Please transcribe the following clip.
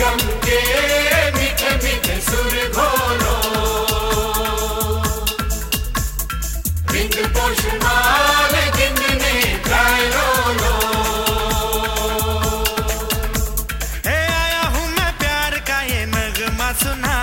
गम के मीठे मीठे सुर घोलो रिंग पोषमाल गिन ने गाय रोलो आया हूँ मैं प्यार का ये नगमा सुना।